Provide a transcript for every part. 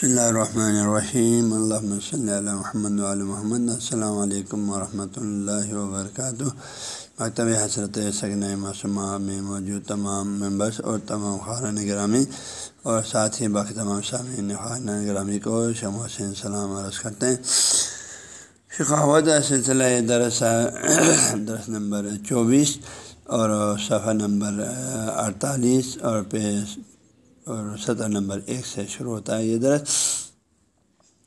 بسم اللہ الرحمن الرحیم اللہ صلی اللہ محمد علیہ محمد السلام علیکم ورحمۃ اللہ وبرکاتہ مکتب حضرت سگن معصومہ میں موجود تمام ممبرس اور تمام خارن گرامی اور ساتھ ہی باقی تمام سامعین خارن گرامی کو شم حسین سلام عرض کرتے ہیں شخاوت سلسلہ درس درس نمبر چوبیس اور صفحہ نمبر اڑتالیس اور پیش اور سطح نمبر ایک سے شروع ہوتا ہے یہ درس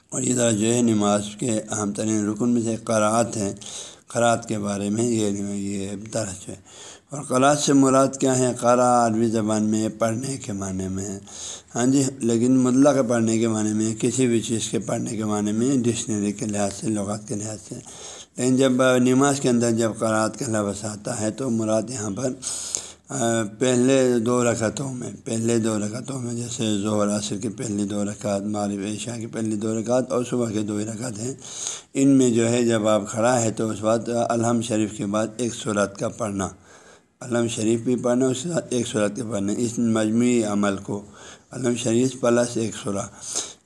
اور یہ درس جو ہے نماز کے اہم ترین رکن میں سے قرآت ہیں۔ قرآت کے بارے میں یہ یہ درس ہے۔ اور قرآت سے مراد کیا ہے؟ قرا عربی زبان میں پڑھنے کے معنی میں ہے۔ ہاں جی لیکن مطلق پڑھنے کے معنی میں، کسی بھی چیز کے پڑھنے کے معنی میں، ڈکشنری کے لحاظ سے لغات کے لحاظ سے۔ لیکن جب نماز کے اندر جب قرآت کا لفظ آتا ہے تو مراد یہاں پر پہلے دو رکعتوں میں، پہلے دو رکعتوں میں، جیسے ظہر، عصر کی پہلی دو رکعت، مغرب عشاء کی پہلی دو رکعت اور صبح کے دو رکعت ہیں۔ ان میں جو ہے، جب آپ کھڑا ہے تو اس وقت الحم شریف کے بعد ایک صورت کا پڑھنا۔ علم شریف بھی پڑھنا، اس کے ساتھ ایک صورت کے پڑھنا۔ اس مجموعی عمل کو علم شریف پلس ایک سورہ۔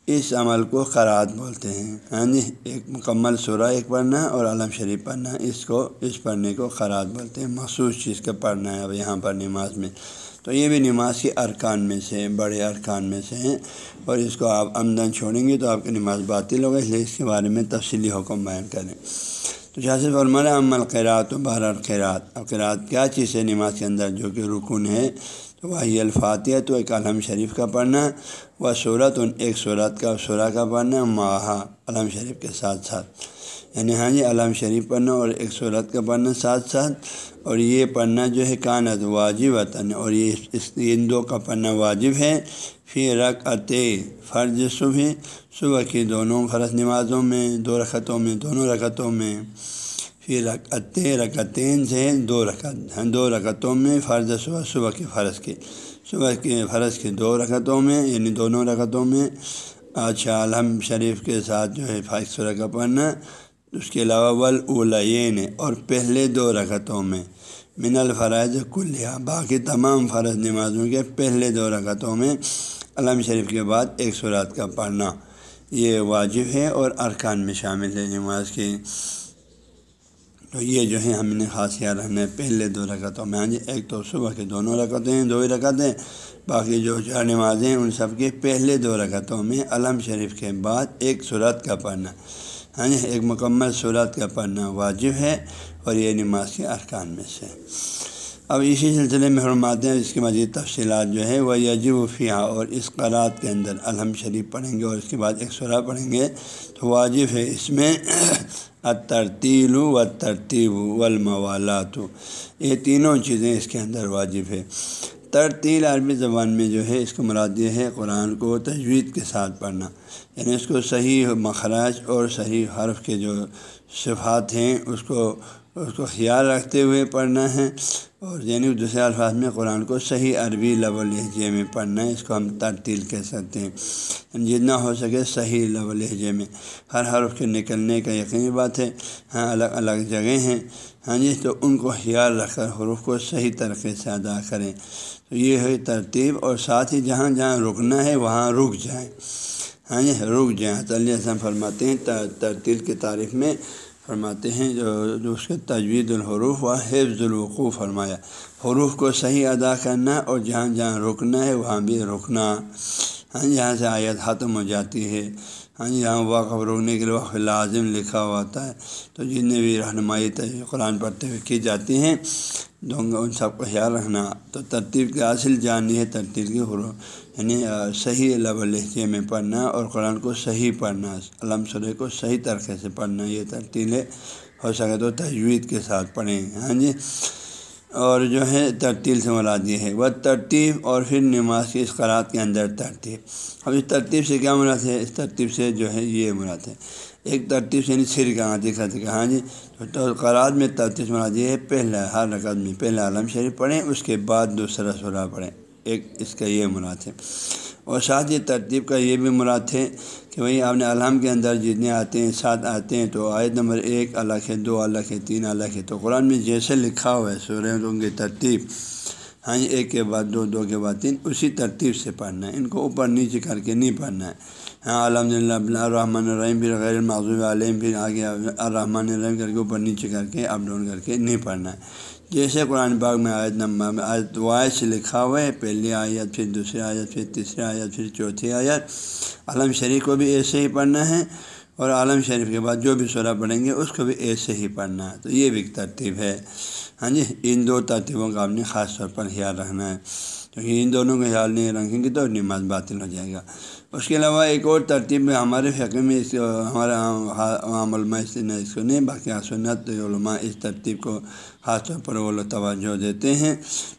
اس عمل کو قرآت بولتے ہیں۔ ہاں جی ایک مکمل سورہ ایک پڑھنا اور علم شریف پڑھنا، اس کو، اس پڑھنے کو قرآت بولتے ہیں۔ مخصوص چیز کا پڑھنا ہے، اب یہاں پر نماز میں۔ تو یہ بھی نماز کے ارکان میں سے، بڑے ارکان میں سے ہیں۔ اور اس کو آپ آمدن چھوڑیں گے تو آپ کی نماز باطل ہوگا اس لیے اس کے بارے میں تفصیلی حکم بیان کریں۔ تو جیسے فرمانا عمل قیرات و بہر القیرات اب قیرات کیا چیز ہے نماز کے اندر؟ جو کہ رکن ہے۔ تو وہی الفاتحہ تو ایک علم شریف کا پڑھنا وہ صورت ان ایک صورت کا شعرا کا پڑھنا ماہا علم شریف کے ساتھ ساتھ۔ یعنی ہاں جی علم شریف پڑھنا اور ایک صورت کا پڑھنا ساتھ ساتھ۔ اور یہ پڑھنا جو ہے، کانت واجب وطن اور یہ اس ان دو کا پڑھنا واجب ہے۔ پھر رق فرض صبح صبح کی دونوں فرض نمازوں میں، دو رکعتوں میں، دونوں رکعتوں میں۔ پھر رکعت رکعتین سے دو رکعت، دو رکعتوں میں فرض صبح صبح کے فرض کے، صبح کے فرض کے دو رکعتوں میں یعنی دونوں رکعتوں میں۔ اچھا الحم شریف کے ساتھ جو ہے فائق سورہ کا پڑھنا۔ اس کے علاوہ ولعین اور پہلے دو رکعتوں میں۔ من الفرائض کلیہ باقی تمام فرض نمازوں کے پہلے دو رکعتوں میں علم شریف کے بعد ایک سورات کا پڑھنا۔ یہ واجب ہے اور ارکان میں شامل ہے نماز کی تو یہ جو ہے ہم نے خاص یاد رکھنا ہے، پہلے دو رکعتوں میں ہاں جی ایک تو صبح کے دونوں رکعتیں ہیں، دو ہی رکعتیں باقی جو چار نمازیں ہیں، ان سب کے پہلے دو رکعتوں میں علم شریف کے بعد ایک صورت کا پڑھنا۔ ہاں جی ایک مکمل صورت کا پڑھنا واجب ہے اور یہ نماز کے ارکان میں سے۔ اب اسی سلسلے میں فرماتے ہیں، اس کی مزید تفصیلات جو ہے وہ یجب فیہ اور اس قرات کے اندر الحم شریف پڑھیں گے اور اس کے بعد ایک سورہ پڑھیں گے۔ تو واجب ہے اس میں ترتیل و ترتیب و یہ تینوں چیزیں اس کے اندر واجب ہے ترتیل عربی زبان میں جو ہے، اس کو مراد یہ ہے، قرآن کو تجوید کے ساتھ پڑھنا. یعنی اس کو صحیح مخراج اور صحیح حرف کے جو صفات ہیں، اس کو اس کو خیال رکھتے ہوئے پڑھنا ہے اور یعنی دوسرے الفاظ میں قرآن کو صحیح عربی لب لہجے میں پڑھنا ہے، اس کو ہم ترتیل کہہ سکتے ہیں۔ جتنا ہو سکے صحیح لب لہجے میں۔ ہر حرف کے نکلنے کا یقینی بات ہے۔ ہاں الگ الگ جگہیں ہیں۔ ہاں جی تو ان کو خیال رکھ کر حروف کو صحیح طریقے سے ادا کریں۔ تو یہ ہے ترتیب اور ساتھ ہی جہاں جہاں رکنا ہے، وہاں رک جائیں۔ ہاں جی رک جائیں۔ تلیہ فرماتے ہیں ترتیل کی تعریف میں فرماتے ہیں، جو اس کے تجوید الحروف و حفظ الوقوع فرمایا۔ حروف کو صحیح ادا کرنا اور جہاں جہاں رکنا ہے، وہاں بھی رکنا۔ ہاں جی، جہاں سے آیت ختم ہو جاتی ہے۔ ہاں جی یہاں وقف روکنے کے لیے وقف لازم لکھا ہوا ہوتا ہے۔ تو جتنے بھی رہنمائی قرآن پڑھتے ہوئے کی جاتی ہیں دوں گا ان سب کا خیال رکھنا۔ تو ترتیب کی حاصل جاننی ہے ترتیب کی حروف یعنی صحیح لب لہجے میں پڑھنا اور قرآن کو صحیح پڑھنا، علم سرے کو صحیح طریقے سے پڑھنا، یہ ترتیل ہے۔ ہو سکے تو تجوید کے ساتھ پڑھیں۔ ہاں جی اور جو ہے ترتیل سے مراد یہ ہے۔ وہ ترتیب اور پھر نماز کی اس قرآد کے اندر ترتیب۔ اب اس ترتیب سے کیا مراد ہے؟ اس ترتیب سے جو ہے یہ مراد ہے۔ ایک ترتیب سے یعنی سر کہاں دکھا کہ ہاں جی تو قرآد میں ترتیب مراد یہ ہے، پہلا ہر رقد میں پہلا عالم شریف پڑھیں، اس کے بعد دوسرا سورہ پڑھیں۔ ایک اس کا یہ مراد ہے۔ اور ساتھ یہ ترتیب کا یہ بھی مراد ہے کہ بھائی آپ نے علام کے اندر جتنے آتے ہیں، سات آتے ہیں، تو آیت نمبر ایک الگ ہے دو الگ ہے تین الگ ہے تو قرآن میں جیسے لکھا ہوا ہے، سورہ کی ترتیب ہاں ایک کے بعد دو دو کے بعد تین، اسی ترتیب سے پڑھنا ہے۔ ان کو اوپر نیچے کر کے نہیں پڑھنا ہے۔ ہاں الحمد للہ الرحمن الرحیم پھر غیر معذوب علیہ پھر آگے الرحمن الرحیم کر کے اوپر نیچے کر کے، اپ ڈاؤن کر کے نہیں پڑھنا ہے۔ جیسے قرآن پاک میں آیت نمبر میں آیت وائد سے لکھا ہوا ہے، پہلی آیت، پھر دوسری آیت، پھر تیسری آیت، پھر چوتھی آیت۔ عالم شریف کو بھی ایسے ہی پڑھنا ہے۔ اور عالم شریف کے بعد جو بھی سورہ پڑھیں گے، اس کو بھی ایسے ہی پڑھنا ہے۔ تو یہ بھی ایک ترتیب ہے۔ ہاں جی ان دو ترتیبوں کا آپ نے خاص طور پر خیال رکھنا ہے۔ کیونکہ ان دونوں کا خیال نہیں رکھیں گے تو نماز باطل ہو جائے گا۔ اس کے علاوہ ایک اور ترتیب میں ہمارے فقے میں اس ہمارے عام علماء اس نے اس کو نہیں، باقی سنت علماء اس ترتیب کو خاص طور پر وہ توجہ دیتے ہیں۔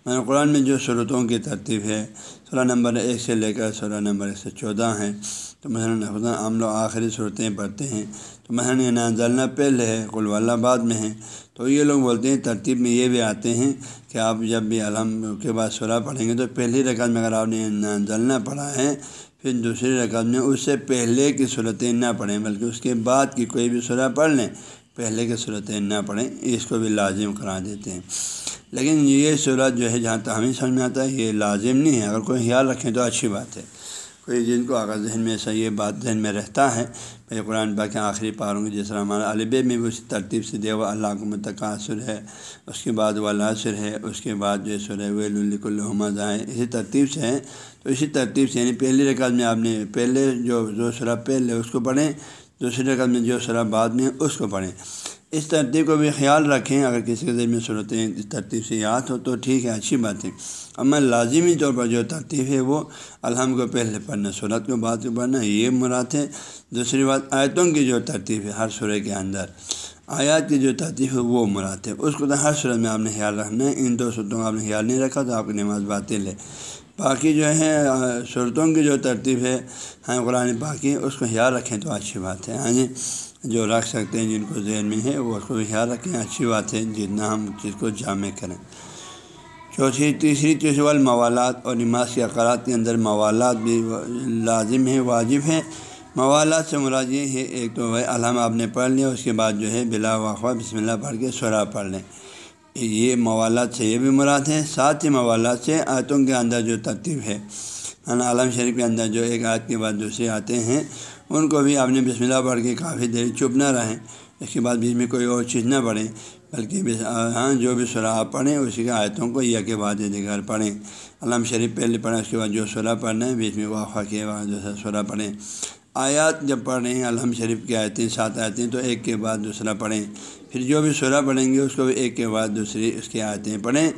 میں قرآن میں جو صورتوں کی ترتیب ہے سولہ نمبر ایک سے لے کر سولہ نمبر ایک سے چودہ ہیں۔ تو مثلاً ہم لوگ آخری صورتیں پڑھتے ہیں۔ تو مثلاً نازلنا پہلے ہے کل بعد میں ہے۔ تو یہ لوگ بولتے ہیں، ترتیب میں یہ بھی آتے ہیں کہ آپ جب بھی علم کے بعد سورہ پڑھیں گے تو پہلی رقم میں اگر آپ نے نازلنا پڑھا ہے، پھر دوسری رقم میں اس سے پہلے کی صورتیں نہ پڑھیں، بلکہ اس کے بعد کی کوئی بھی سورہ پڑھ لیں، پہلے کی صورتیں نہ پڑھیں، اس کو بھی لازم کرا دیتے ہیں۔ لیکن یہ صورت جو ہے، جہاں تک ہمیں سمجھ میں آتا ہے، یہ لازم نہیں ہے۔ اگر کوئی خیال رکھیں تو اچھی بات ہے۔ کوئی جن کو اگر ذہن میں ایسا یہ بات ذہن میں رہتا ہے، بھائی قرآن پاک کے آخری پاروں گی جس طرح ہمارا علب میں بھی اسی ترتیب سے دے اللہ کو متقاصر ہے، اس کے بعد ولاسر ہے، اس کے بعد جو سر ویل الحمد ہے اسی ترتیب سے ہے تو اسی ترتیب سے یعنی پہلی رکعت میں آپ نے پہلے جو جو سرح پہلے اس کو پڑھیں، دوسری رکعت میں جو سرح بعد میں اس کو پڑھیں۔ اس ترتیب کو بھی خیال رکھیں، اگر کسی کے ذریعے صورتیں اس ترتیب سے یاد ہو تو ٹھیک ہے، اچھی بات ہے۔ اما لازمی طور پر جو ترتیب ہے وہ الحمد کو پہلے پڑھنا، صورت کو بعد کو پڑھنا، یہ مراد ہے۔ دوسری بات، آیتوں کی جو ترتیب ہے ہر سورے کے اندر، آیات کی جو ترتیب ہے وہ مراد ہے۔ اس کو تو ہر صورت میں آپ نے خیال رکھنا ہے، ان دو صورتوں کا آپ نے خیال نہیں رکھا تو آپ کی نماز باطل ہے۔ باقی جو ہے صورتوں کی جو ترتیب ہے ہاں قرآن باقی اس کو خیال رکھیں تو اچھی بات ہے۔ ہاں جی؟ جو رکھ سکتے ہیں، جن کو ذہن میں ہے، وہ اس کو خیال رکھیں، اچھی بات ہے جتنا ہم چیز کو جامع کریں۔ چوتھی، تیسری چیز وال موالات اور نماز کے اقرات کے اندر موالات بھی لازم ہے واجب ہے موالات سے مراد یہ ہے، ایک تو بھائی علامہ آپ نے پڑھ لیا، اس کے بعد جو ہے، بلا واقع بسم اللہ پڑھ کے سورا پڑھ لیں۔ یہ موالات سے یہ بھی مراد ہے ساتھ ہی موالات سے آیتوں کے اندر جو ترتیب ہے عالم شریف کے اندر جو ایک آیت کے بعد دوسرے آتے ہیں ان کو بھی آپ نے بسم اللہ پڑھ کے کافی دیر چپ نہ رہیں، اس کے بعد بیچ میں کوئی اور چیز نہ پڑھیں، بلکہ ہاں جو بھی سورہ آپ پڑھیں اسی کے آیتوں کو یا کے بعد دیگر پڑھیں۔ علام شریف پہلے پڑھیں، اس کے بعد جو سورہ پڑھنا ہے، بیچ میں وافہ کے بعد جو سورہ پڑھیں۔ آیات جب پڑھ رہے ہیں الحم شریف کی آیتیں، سات آیتیں تو ایک کے بعد دوسرا پڑھیں۔ پھر جو بھی سورہ پڑھیں گے، اس کو بھی ایک کے بعد دوسری اس کی آیتیں پڑھیں۔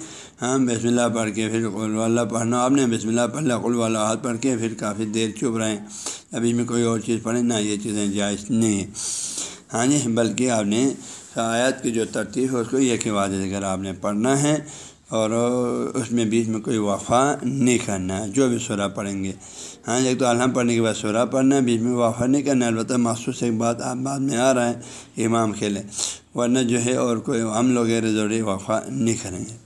ہاں بسم اللہ پڑھ کے پھر قل پڑھنا۔ آپ نے بسم اللہ پڑھ لیا ہاتھ پڑھ کے پھر کافی دیر چپ رہیں۔ ابھی میں کوئی اور چیز پڑھیں، نہ یہ چیزیں جائز نہیں ہیں۔ ہاں جی بلکہ آپ نے آیات کی جو ترتیب ہے، اس کو یہ کے بعد اگر آپ نے پڑھنا ہے۔ اور اس میں بیچ میں کوئی وفا نہیں کرنا ہے، جو بھی سورہ پڑھیں گے۔ ہاں ایک تو الحم پڑھنے کے بعد سورہ پڑھنا ہے، بیچ میں وافہ نہیں کرنا البتہ مخصوص ایک بات آپ بعد میں آ رہا ہے، امام کھیلے ورنہ جو ہے اور کوئی ہم لوگ ضروری وفا نہیں کریں گے۔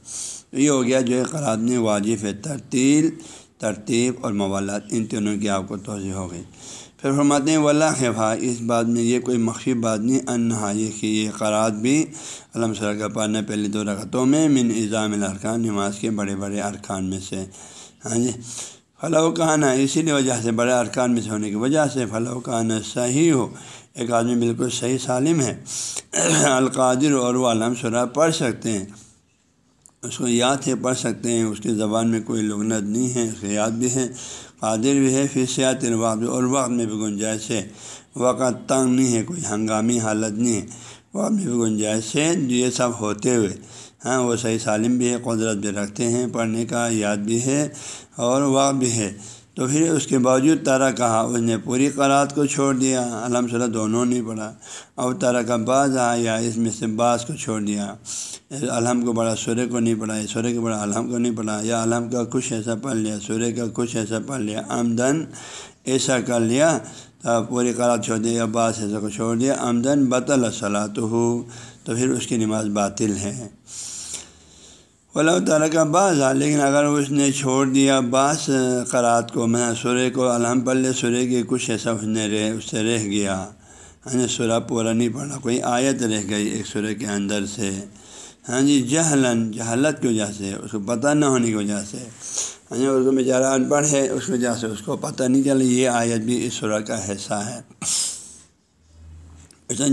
یہ ہو گیا جو ہے قرآد میں واجب ہے، ترتیل، ترتیب اور موالات ان تینوں کی آپ کو توضیع ہو گئی۔ پھر فرماتے ہیں واللہ خفا اس بات میں یہ کوئی مخفی بات نہیں، انہا، یہ کہ یہ قرآد بھی علم صلی کا پڑھنا پہلے دو رکعتوں میں من اظام الارکان، نماز کے بڑے بڑے ارکان میں سے۔ ہاں جی؟ فلاح کہانا اسی لیے وجہ سے بڑے ارکان میں سے ہونے کی وجہ سے فلاح کہانا صحیح ہو ایک آدمی بالکل صحیح سالم ہے۔ القادر اور وہ علم سرا پڑھ سکتے ہیں۔ اس کو یاد ہے، پڑھ سکتے ہیں۔ اس کی زبان میں کوئی لغنت نہیں ہے، اس کو یاد بھی ہے قادر بھی ہے، پھر سیات الوقت اور وقت میں بھی گنجائش ہے۔ وقت تنگ نہیں ہے، کوئی ہنگامی حالت نہیں ہے۔ وقت میں بھی گنجائش ہے یہ سب ہوتے ہوئے۔ ہاں وہ صحیح سالم بھی ہے، قدرت بھی رکھتے ہیں، پڑھنے کا یاد بھی ہے اور وقت بھی ہے۔ تو پھر اس کے باوجود تارا کہا اس نے پوری قرآت کو چھوڑ دیا۔ الحمد للہ دونوں نہیں پڑھا۔ اور تارا کا بعض آیا، اس میں سے بعض کو چھوڑ دیا۔ الحم کو بڑا سورہ کو نہیں پڑھا سورہ کو بڑا الحم کو نہیں پڑھا۔ یا الحم کا کچھ ایسا پڑھ لیا، سورہ کا کچھ ایسا پڑھ لیا، آمدن ایسا کر لیا۔ تو پوری قرآت چھوڑ دیا، یا بعض ایسا کو چھوڑ دیا۔ آمدن بطل صلاح ہو تو پھر اس کی نماز باطل ہے۔ اللہ تعالیٰ کا بعض، لیکن اگر اس نے چھوڑ دیا بعض قرات کو، میں سورہ کو الحم پڑھ لے سورہ کے کچھ ایسا اس نے رہ، اس سے رہ گیا۔ ہاں جی سورہ پورا نہیں پڑھا، کوئی آیت رہ گئی ایک سورہ کے اندر سے۔ ہاں جی جہلن جہالت کی وجہ سے، اس کو پتہ نہ ہونے کی وجہ سے۔ ہاں جی اس کو بیچارہ ان پڑھ ہے، اس وجہ سے اس کو پتہ نہیں چلا، یہ آیت بھی اس سورہ کا حصہ ہے۔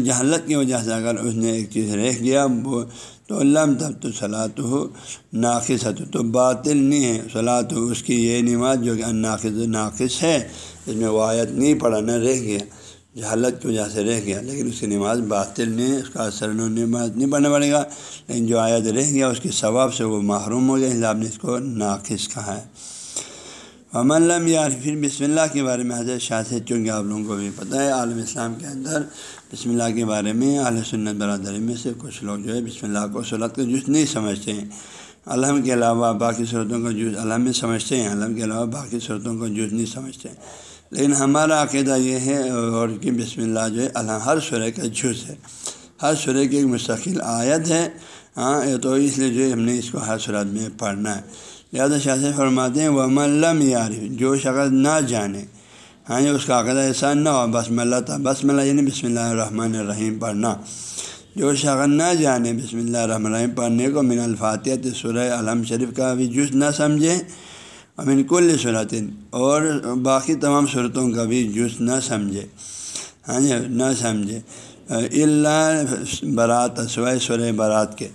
جہالت کی وجہ سے اگر اس نے ایک چیز رہ گیا، وہ تو علام تب تو صلاح ہو ناقص ہے تو باطل نہیں ہے۔ صلاح اس کی یہ نماز جو کہ ناقص ناقص ہے۔ اس میں وہ آیت نہیں پڑھانا رہ گیا۔ جہالت کی وجہ سے رہ گیا، لیکن اس کی نماز باطل نہیں ہے۔ اس کا اثر نماز نہیں پڑھنا پڑے گا۔ لیکن جو آیت رہ گیا، اس کے ثواب سے وہ محروم ہو گیا۔ حساب نے اس کو ناقص کہا ہے۔ لم یار پھر بسم اللہ کے بارے میں حضرت شاہ سے چونکہ آپ لوگوں کو بھی پتہ ہے، عالم اسلام کے اندر بسم اللہ کے بارے میں علیہ سنت برادری میں سے کچھ لوگ جو ہے بسم اللہ کو صورت کا جز نہیں سمجھتے ہیں۔ علم کے علاوہ باقی صورتوں کا جز علم میں سمجھتے ہیں، علم کے علاوہ باقی صورتوں کا جز نہیں سمجھتے ہیں۔ لیکن ہمارا عقیدہ یہ ہے اور کہ بسم اللہ جو ہے اللہ ہر سورہ کا جز ہے۔ ہر سورہ کی ایک مستقل آیت ہے۔ ہاں تو اس لیے جو ہے ہم نے اس کو ہر صورت میں پڑھنا ہے۔ لہٰذا شاہ سے فرماتے ہیں وہ ملم یار جو شخص نہ جانے ہاں جی، اس کا عقیدہ ایسا نہ ہو، بسم اللہ تھا۔ بسم اللہ یعنی بسم اللہ الرحمن الرحیم پڑھنا۔ جو شخص نہ جانے بسم اللہ الرحمن الرحیم پڑھنے کو، من الفاتحت سورہ علم شریف کا بھی جز نہ سمجھے امین کل صورت اور باقی تمام صورتوں کا بھی جز نہ سمجھے۔ ہاں جی نہ سمجھے۔ اللہ برات، سوائے سورہ برات کے۔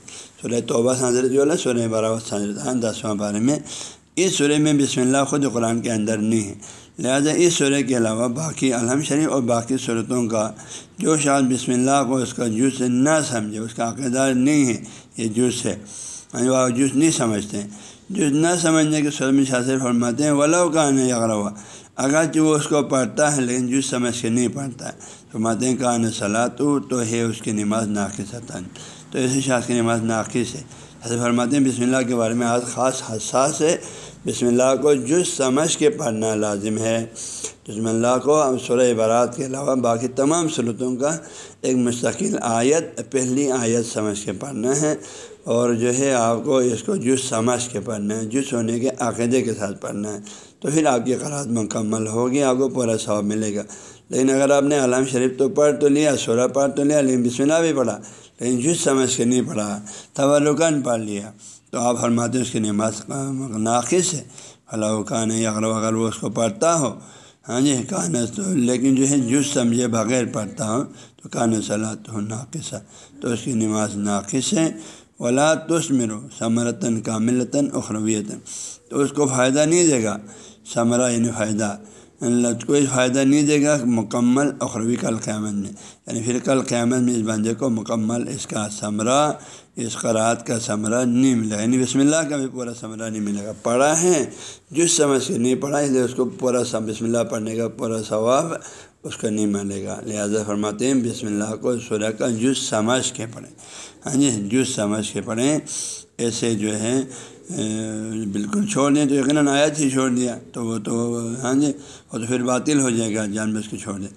سورہ توبہ حضرت جو ہے سورہ برات حضرت ہاں دسواں بارے میں۔ اس سورہ میں بسم اللہ خود قرآن کے اندر نہیں ہے۔ لہذا اس سورہ کے علاوہ باقی الحم شریف اور باقی صورتوں کا جو شاید بسم اللہ کو اس کا جوس نہ سمجھے، اس کا عقیدہ نہیں ہے، یہ جوس ہے۔ یعنی وہ جوس نہیں سمجھتے۔ ہیں جوس نہ سمجھنے کے سر میں شاثر فرماتے ہیں، ولو کا اگر ہوا اگرچہ وہ اس کو پڑھتا ہے، لیکن جوس سمجھ کے نہیں پڑھتا۔ ہے فرماتے ہیں کہاں صلاح تو ہے اس کی نماز ناقص تو ایسے شاخ کی نماز ناقص ہے۔ حضرت فرماتے ہیں، بسم اللہ کے بارے میں آج خاص حساس ہے۔ بسم اللہ کو جز سمجھ کے پڑھنا لازم ہے۔ بسم اللہ کو سورہ برات کے علاوہ باقی تمام صورتوں کا ایک مستقل آیت، پہلی آیت سمجھ کے پڑھنا ہے۔ اور جو ہے، آپ کو اس کو جز سمجھ کے پڑھنا ہے، جز ہونے کے عقیدے کے ساتھ پڑھنا ہے۔ تو پھر آپ کی قرآد مکمل ہوگی، آپ کو پورا ثواب ملے گا۔ لیکن اگر آپ نے علام شریف تو پڑھ تو لیا، سورہ پڑھ تو لیا، لیکن بسم اللہ بھی پڑھا۔ لیکن جز سمجھ کے نہیں پڑھا تورکن پڑھ لیا۔ تو آپ فرماتے اس کی نماز ناقص ہے۔ فلاح کان اگر اگر وہ اس کو پڑھتا ہو ہاں جی کان تو، لیکن جو ہے جز سمجھے بغیر پڑھتا ہوں تو کان صلاح تو ناقص ہے۔ تو اس کی نماز ناقص ہے۔ ولا تس مرو ثمرتاً کاملتاً اخرویتاً تو اس کو فائدہ نہیں دے گا۔ ثمرہ یعنی فائدہ۔ کوئی فائدہ نہیں دے گا، مکمل اخروی کل قیامت میں۔ یعنی پھر کل قیامت میں اس بندے کو مکمل اس کا ثمرہ، اس قرآت کا ثمرہ نہیں ملے گا۔ یعنی بسم اللہ کا بھی پورا ثمرہ نہیں ملے گا۔ پڑھا ہے جس سمجھ کے نہیں پڑھا، اس لیے اس کو پورا بسم اللہ پڑھنے کا پورا ثواب اس کو نہیں ملے گا۔ لہٰذا فرماتے ہیں، بسم اللہ کو سورہ کا جز سمجھ کے پڑھیں۔ ہاں جی جز سمجھ کے پڑھیں۔ ایسے جو ہے بالکل چھوڑ دیں تو یقیناً آیت ہی چھوڑ دیا۔ تو وہ تو ہاں جی وہ تو پھر باطل ہو جائے گا، جان بس کے چھوڑ دیں۔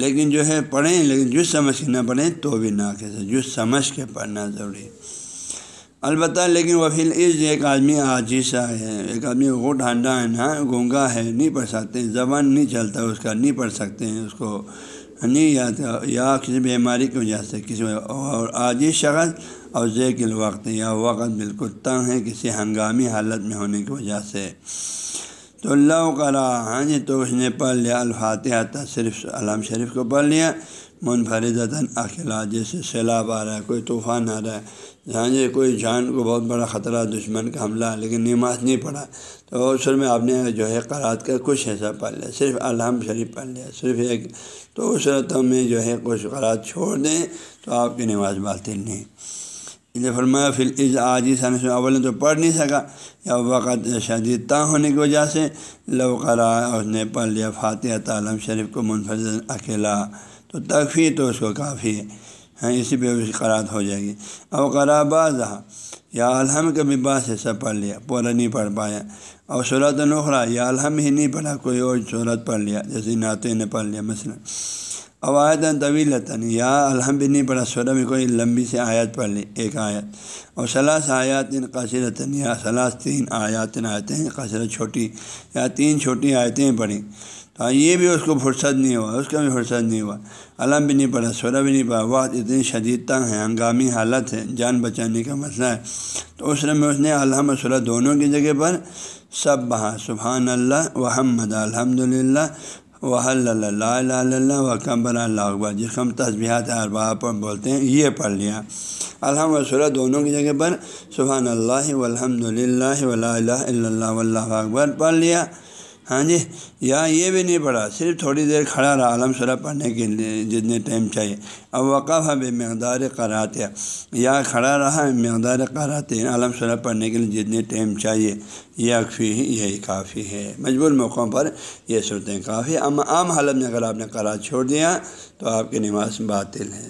لیکن جو ہے، پڑھیں، لیکن جس سمجھ کے نہ پڑھیں، تو بھی نہ کیسے جس سمجھ کے پڑھنا ضروری ہے۔ البتہ لیکن وہ پھر اس ایک آدمی عاجیسا ہے، ایک آدمی وہ ڈھانڈا ہے نا گونگا ہے، نہیں پڑھ سکتے، زبان نہیں چلتا، اس کا نہیں پڑھ سکتے ہیں، اس کو نہیں یا یا کسی بیماری کی وجہ سے کسی اور عاجی شخص اور ذیک الوقت یا وقت بالکل تنگ ہے کسی ہنگامی حالت میں ہونے کی وجہ سے۔ تو اللہ کرا ہاں جی تو اس نے پڑھ لیا، الفاتحہ تھا صرف علام شریف کو پڑھ لیا۔ منفرد اکیلا جیسے سیلاب آ رہا ہے، کوئی طوفان آ رہا ہے۔ ہاں جی کوئی جان کو بہت بڑا خطرہ، دشمن کا حملہ، لیکن نماز نہیں پڑھا۔ تو اس میں آپ نے جو ہے قرات کا کچھ ایسا پڑھ لیا، صرف علام شریف پڑھ لیا، صرف ایک۔ تو اس صورتوں میں جو ہے کچھ قرات چھوڑ دیں تو آپ کی نماز باطل نہیں۔ فرمایا پھر از آجی سن اول تو پڑھ نہیں سکا، یا وقت شدید تا ہونے کی وجہ سے لو کرا اس نے پڑھ لیا فاتح تعلم شریف کو منفرد اکیلا تو تکفی تو اس کو کافی ہے۔ ہاں اسی پہ اس قرات ہو جائے گی۔ او کرا یا الحم کا بھی باس حصہ پڑھ لیا۔ پورا نہیں پڑھ پایا۔ اور صورت نخرا یا الحم ہی نہیں پڑھا، کوئی اور صورت پڑھ لیا۔ جیسے نعتیں نے پڑھ لیا، مثلاً۔ اوایت طویل یا الحمد نہیں پڑھا، سورہ میں کوئی لمبی سے آیت پڑھ لی، ایک آیت۔ اور صلاح آیات قصرتن یا صلاح تین آیات آیتیں قصرت چھوٹی، یا تین چھوٹی آیتیں پڑھیں تو یہ بھی اس کو فرصت نہیں ہوا، اس کا بھی فرصت نہیں ہوا۔ علم بھی نہیں پڑا سورہ بھی نہیں پڑا وقت اتنی شدید تنگ ہے، ہنگامی حالت ہے، جان بچانے کا مسئلہ ہے۔ تو اس میں، اس نے الحمد سورہ دونوں کی جگہ پر سب بہا سبحان اللہ، وحمد الحمد للہ وحل اللہ اللہ وکمبر اللہ اکبر، جس کو ہم تصبیہات اربا پر بولتے ہیں، یہ پڑھ لیا۔ الحمد سورہ دونوں کی جگہ پر سبحان اللہ والحمد للہ ولا الہ الا اللہ، واللہ اکبر پڑھ لیا۔ ہاں جی یا یہ بھی نہیں پڑھا، صرف تھوڑی دیر کھڑا رہا، عالم سورہ پڑھنے کے لیے جتنے ٹائم چاہیے۔ اب وقف ہے بے مقدار قرات یا کھڑا رہا، مقدار قرات عالم سورہ پڑھنے کے لیے جتنے ٹائم چاہیے۔ یہ اکفی یہی کافی ہے۔ مجبور موقعوں پر یہ صورتیں کافی اما عام حالت میں اگر آپ نے قرات چھوڑ دیا تو آپ کی نماز باطل ہے۔